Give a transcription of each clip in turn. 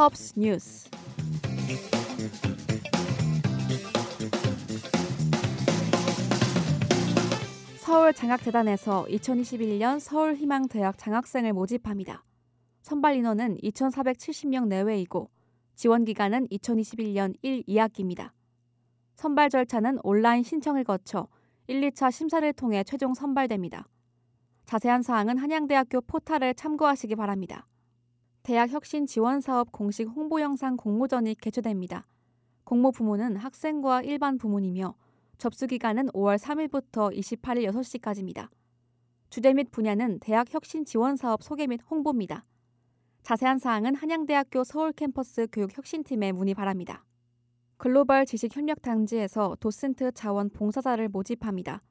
HUBS 뉴스 서울 장학재단에서 2021년 서울희망대학 장학생을 모집합니다. 선발 인원은 2,470명 내외이고 지원 기간은 2021년 1, 2학기입니다. 선발 절차는 온라인 신청을 거쳐 1, 2차 심사를 통해 최종 선발됩니다. 자세한 사항은 한양대학교 포탈을 참고하시기 바랍니다. 대학 혁신 지원 사업 공식 홍보 영상 공모전이 개최됩니다. 공모 부문은 학생과 일반 부문이며 접수 기간은 5월 3일부터 28일 6시까지입니다. 주제 및 분야는 대학 혁신 지원 사업 소개 및 홍보입니다. 자세한 사항은 한양대학교 서울 캠퍼스 교육 혁신팀에 문의 바랍니다. 글로벌 지식 협력 단지에서 도슨트 자원 봉사자를 모집합니다.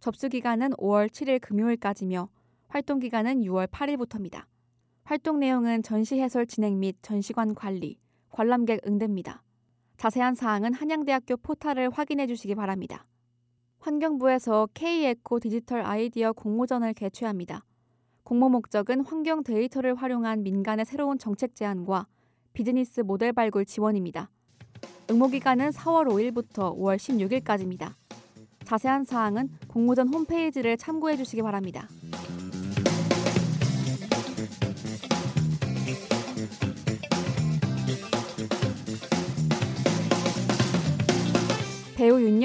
접수 기간은 5월 7일 금요일까지며 활동 기간은 6월 8일부터입니다. 활동 내용은 전시 해설 진행 및 전시관 관리, 관람객 응대입니다. 자세한 사항은 한양대학교 포탈을 확인해 주시기 바랍니다. 환경부에서 K-eco 디지털 아이디어 공모전을 개최합니다. 공모 목적은 환경 데이터를 활용한 민간의 새로운 정책 제안과 비즈니스 모델 발굴 지원입니다. 응모 기간은 4월 5일부터 5월 16일까지입니다. 자세한 사항은 공모전 홈페이지를 참고해 주시기 바랍니다.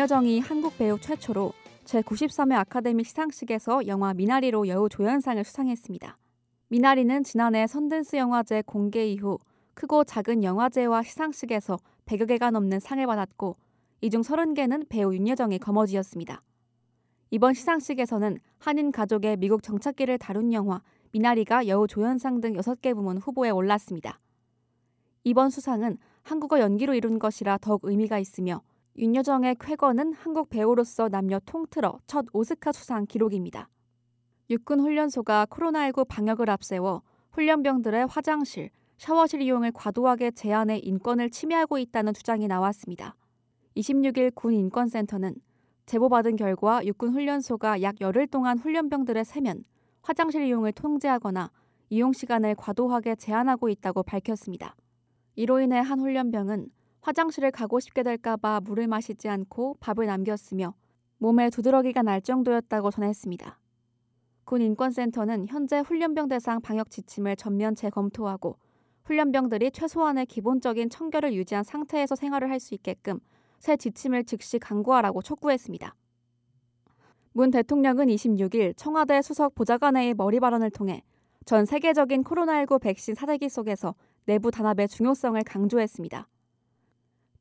배우 윤여정이 한국 배우 최초로 제93회 아카데미 시상식에서 영화 미나리로 여우 조연상을 수상했습니다. 미나리는 지난해 선댄스 영화제 공개 이후 크고 작은 영화제와 시상식에서 100여 개가 넘는 상을 받았고 이 중 30개는 배우 윤여정의 거머쥐였습니다. 이번 시상식에서는 한인 가족의 미국 정착기를 다룬 영화 미나리가 여우 조연상 등 6개 부문 후보에 올랐습니다. 이번 수상은 한국어 연기로 이룬 것이라 더욱 의미가 있으며 윤여정의 쾌거는 한국 배우로서 남녀 통틀어 첫 오스카 수상 기록입니다. 육군 훈련소가 코로나19 방역을 앞세워 훈련병들의 화장실, 샤워실 이용을 과도하게 제한해 인권을 침해하고 있다는 주장이 나왔습니다. 26일 군 인권센터는 제보받은 결과 육군 훈련소가 약 열흘 동안 훈련병들의 세면, 화장실 이용을 통제하거나 이용 시간을 과도하게 제한하고 있다고 밝혔습니다. 이로 인해 한 훈련병은 화장실을 가고 싶게 될까봐 물을 마시지 않고 밥을 남겼으며 몸에 두드러기가 날 정도였다고 전했습니다. 군 인권센터는 현재 훈련병 대상 방역 지침을 전면 재검토하고 훈련병들이 최소한의 기본적인 청결을 유지한 상태에서 생활을 할 수 있게끔 새 지침을 즉시 강구하라고 촉구했습니다. 문 대통령은 26일 청와대 수석 보좌관회의 머리 발언을 통해 전 세계적인 코로나19 백신 사대기 속에서 내부 단합의 중요성을 강조했습니다.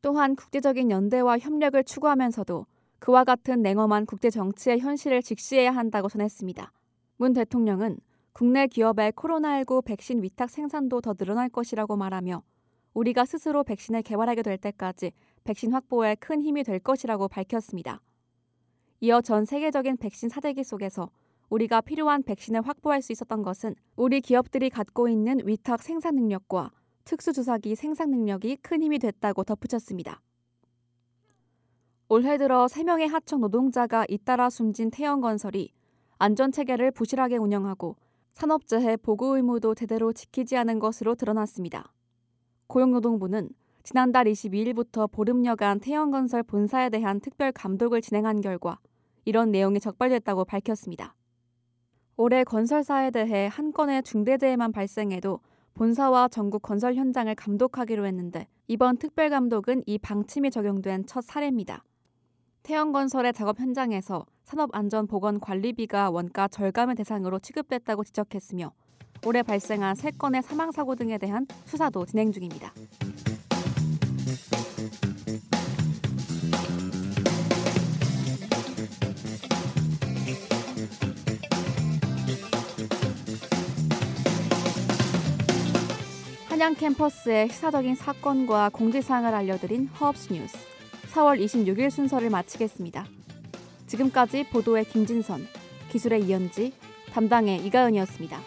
또한 국제적인 연대와 협력을 추구하면서도 그와 같은 냉엄한 국제 정치의 현실을 직시해야 한다고 전했습니다. 문 대통령은 국내 기업의 코로나19 백신 위탁 생산도 더 늘어날 것이라고 말하며 우리가 스스로 백신을 개발하게 될 때까지 백신 확보에 큰 힘이 될 것이라고 밝혔습니다. 이어 전 세계적인 백신 사대기 속에서 우리가 필요한 백신을 확보할 수 있었던 것은 우리 기업들이 갖고 있는 위탁 생산 능력과 특수주사기 생산 능력이 큰 힘이 됐다고 덧붙였습니다. 올해 들어 3명의 하청 노동자가 잇따라 숨진 태영건설이 안전체계를 부실하게 운영하고 산업재해 보고 의무도 제대로 지키지 않은 것으로 드러났습니다. 고용노동부는 지난달 22일부터 보름여간 태영건설 본사에 대한 특별 감독을 진행한 결과 이런 내용이 적발됐다고 밝혔습니다. 올해 건설사에 대해 한 건의 중대재해만 발생해도 본사와 전국 건설 현장을 감독하기로 했는데 이번 특별 감독은 이 방침이 적용된 첫 사례입니다. 태영건설의 작업 현장에서 산업안전보건관리비가 원가 절감의 대상으로 취급됐다고 지적했으며 올해 발생한 3건의 사망사고 등에 대한 수사도 진행 중입니다. 한양 캠퍼스의 시사적인 사건과 공지사항을 알려드린 허업스 뉴스 4월 26일 순서를 마치겠습니다. 지금까지 보도의 김진선, 기술의 이현지, 담당의 이가은이었습니다.